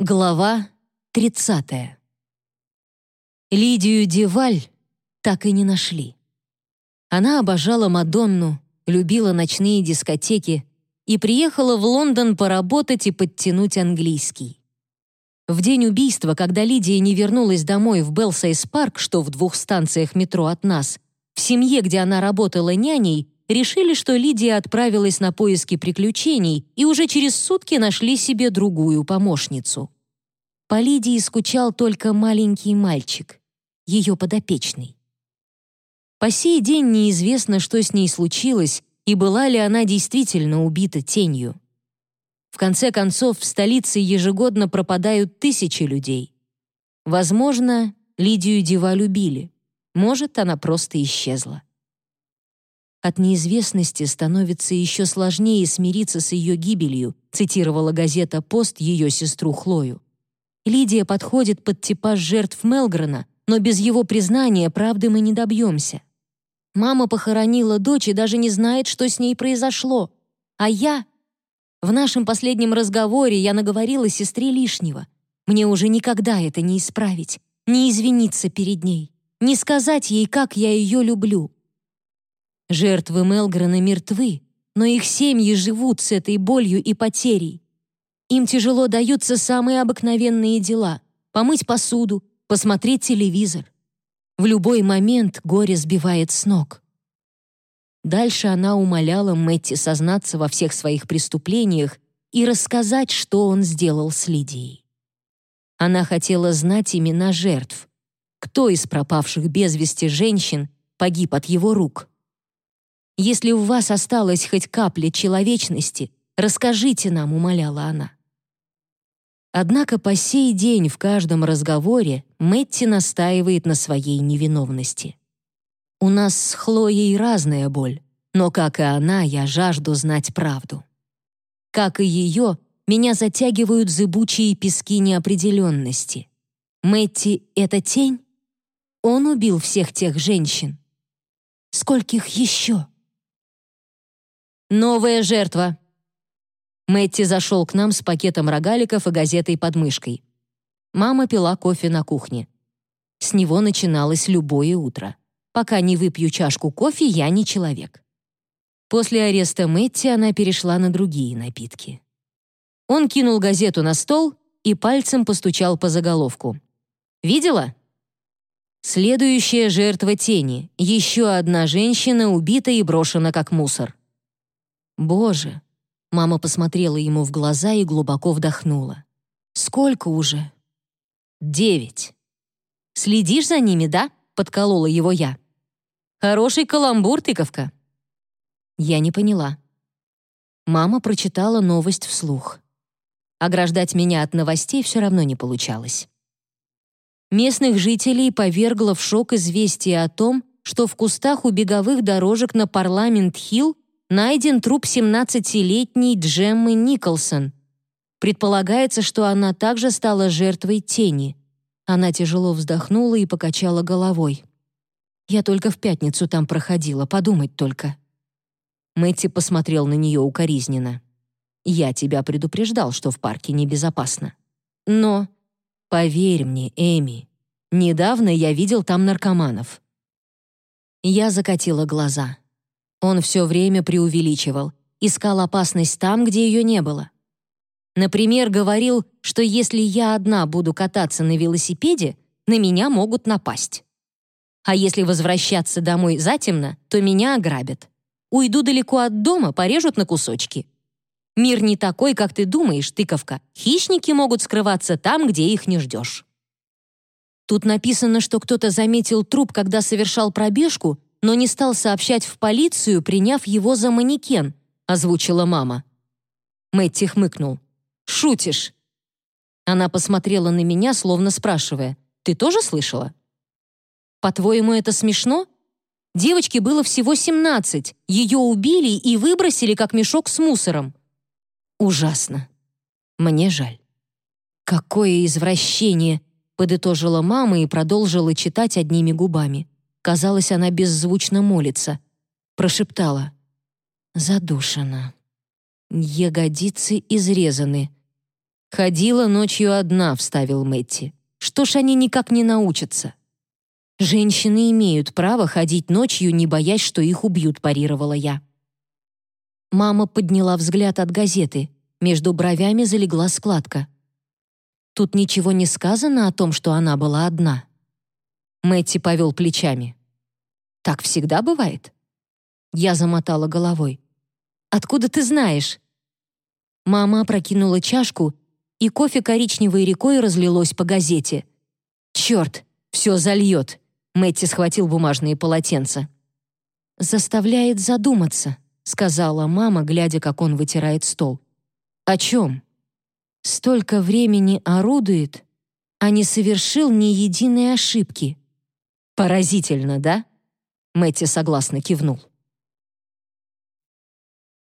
Глава 30. Лидию Деваль так и не нашли. Она обожала Мадонну, любила ночные дискотеки и приехала в Лондон поработать и подтянуть английский. В день убийства, когда Лидия не вернулась домой в Белсайз-парк, что в двух станциях метро от нас, в семье, где она работала няней, решили, что Лидия отправилась на поиски приключений и уже через сутки нашли себе другую помощницу. По Лидии скучал только маленький мальчик, ее подопечный. По сей день неизвестно, что с ней случилось и была ли она действительно убита тенью. В конце концов, в столице ежегодно пропадают тысячи людей. Возможно, Лидию Дива любили. Может, она просто исчезла. От неизвестности становится еще сложнее смириться с ее гибелью, цитировала газета «Пост» ее сестру Хлою. Лидия подходит под типаж жертв Мелгрена, но без его признания правды мы не добьемся. Мама похоронила дочь и даже не знает, что с ней произошло. А я... В нашем последнем разговоре я наговорила сестре лишнего. Мне уже никогда это не исправить, не извиниться перед ней, не сказать ей, как я ее люблю. Жертвы Мелгрена мертвы, но их семьи живут с этой болью и потерей. Им тяжело даются самые обыкновенные дела — помыть посуду, посмотреть телевизор. В любой момент горе сбивает с ног. Дальше она умоляла Мэтти сознаться во всех своих преступлениях и рассказать, что он сделал с Лидией. Она хотела знать имена жертв. Кто из пропавших без вести женщин погиб от его рук? Если у вас осталась хоть капля человечности, расскажите нам, умоляла она. Однако по сей день в каждом разговоре Мэтти настаивает на своей невиновности. У нас с Хлоей разная боль, но, как и она, я жажду знать правду. Как и ее, меня затягивают зыбучие пески неопределенности. Мэтти — это тень? Он убил всех тех женщин. Скольких еще? Новая жертва. Мэтти зашел к нам с пакетом рогаликов и газетой под мышкой. Мама пила кофе на кухне. С него начиналось любое утро. Пока не выпью чашку кофе, я не человек. После ареста Мэтти она перешла на другие напитки. Он кинул газету на стол и пальцем постучал по заголовку. «Видела?» Следующая жертва тени. Еще одна женщина убита и брошена как мусор. «Боже!» Мама посмотрела ему в глаза и глубоко вдохнула. «Сколько уже?» «Девять». «Следишь за ними, да?» — подколола его я. «Хороший каламбур, тыковка». Я не поняла. Мама прочитала новость вслух. Ограждать меня от новостей все равно не получалось. Местных жителей повергло в шок известие о том, что в кустах у беговых дорожек на Парламент-Хилл найден труп 17-летней Джеммы Николсон. Предполагается, что она также стала жертвой тени. Она тяжело вздохнула и покачала головой. «Я только в пятницу там проходила, подумать только». Мэтти посмотрел на нее укоризненно. «Я тебя предупреждал, что в парке небезопасно. Но, поверь мне, Эми, недавно я видел там наркоманов». Я закатила глаза. Он все время преувеличивал, искал опасность там, где ее не было. Например, говорил, что если я одна буду кататься на велосипеде, на меня могут напасть. А если возвращаться домой затемно, то меня ограбят. Уйду далеко от дома, порежут на кусочки. Мир не такой, как ты думаешь, тыковка. Хищники могут скрываться там, где их не ждешь. Тут написано, что кто-то заметил труп, когда совершал пробежку, но не стал сообщать в полицию, приняв его за манекен», — озвучила мама. Мэтти хмыкнул. «Шутишь?» Она посмотрела на меня, словно спрашивая, «Ты тоже слышала?» «По-твоему, это смешно?» Девочке было всего 17. Ее убили и выбросили, как мешок с мусором. Ужасно. Мне жаль. Какое извращение, подытожила мама и продолжила читать одними губами. Казалось, она беззвучно молится. Прошептала. Задушена. Ягодицы изрезаны. «Ходила ночью одна», — вставил Мэтти. «Что ж они никак не научатся?» «Женщины имеют право ходить ночью, не боясь, что их убьют», — парировала я. Мама подняла взгляд от газеты. Между бровями залегла складка. Тут ничего не сказано о том, что она была одна. Мэтти повел плечами. «Так всегда бывает?» Я замотала головой. «Откуда ты знаешь?» Мама опрокинула чашку, и кофе коричневой рекой разлилось по газете. «Черт, все зальет!» Мэтти схватил бумажные полотенца. «Заставляет задуматься», — сказала мама, глядя, как он вытирает стол. «О чем?» «Столько времени орудует, а не совершил ни единой ошибки». «Поразительно, да?» Мэтти согласно кивнул.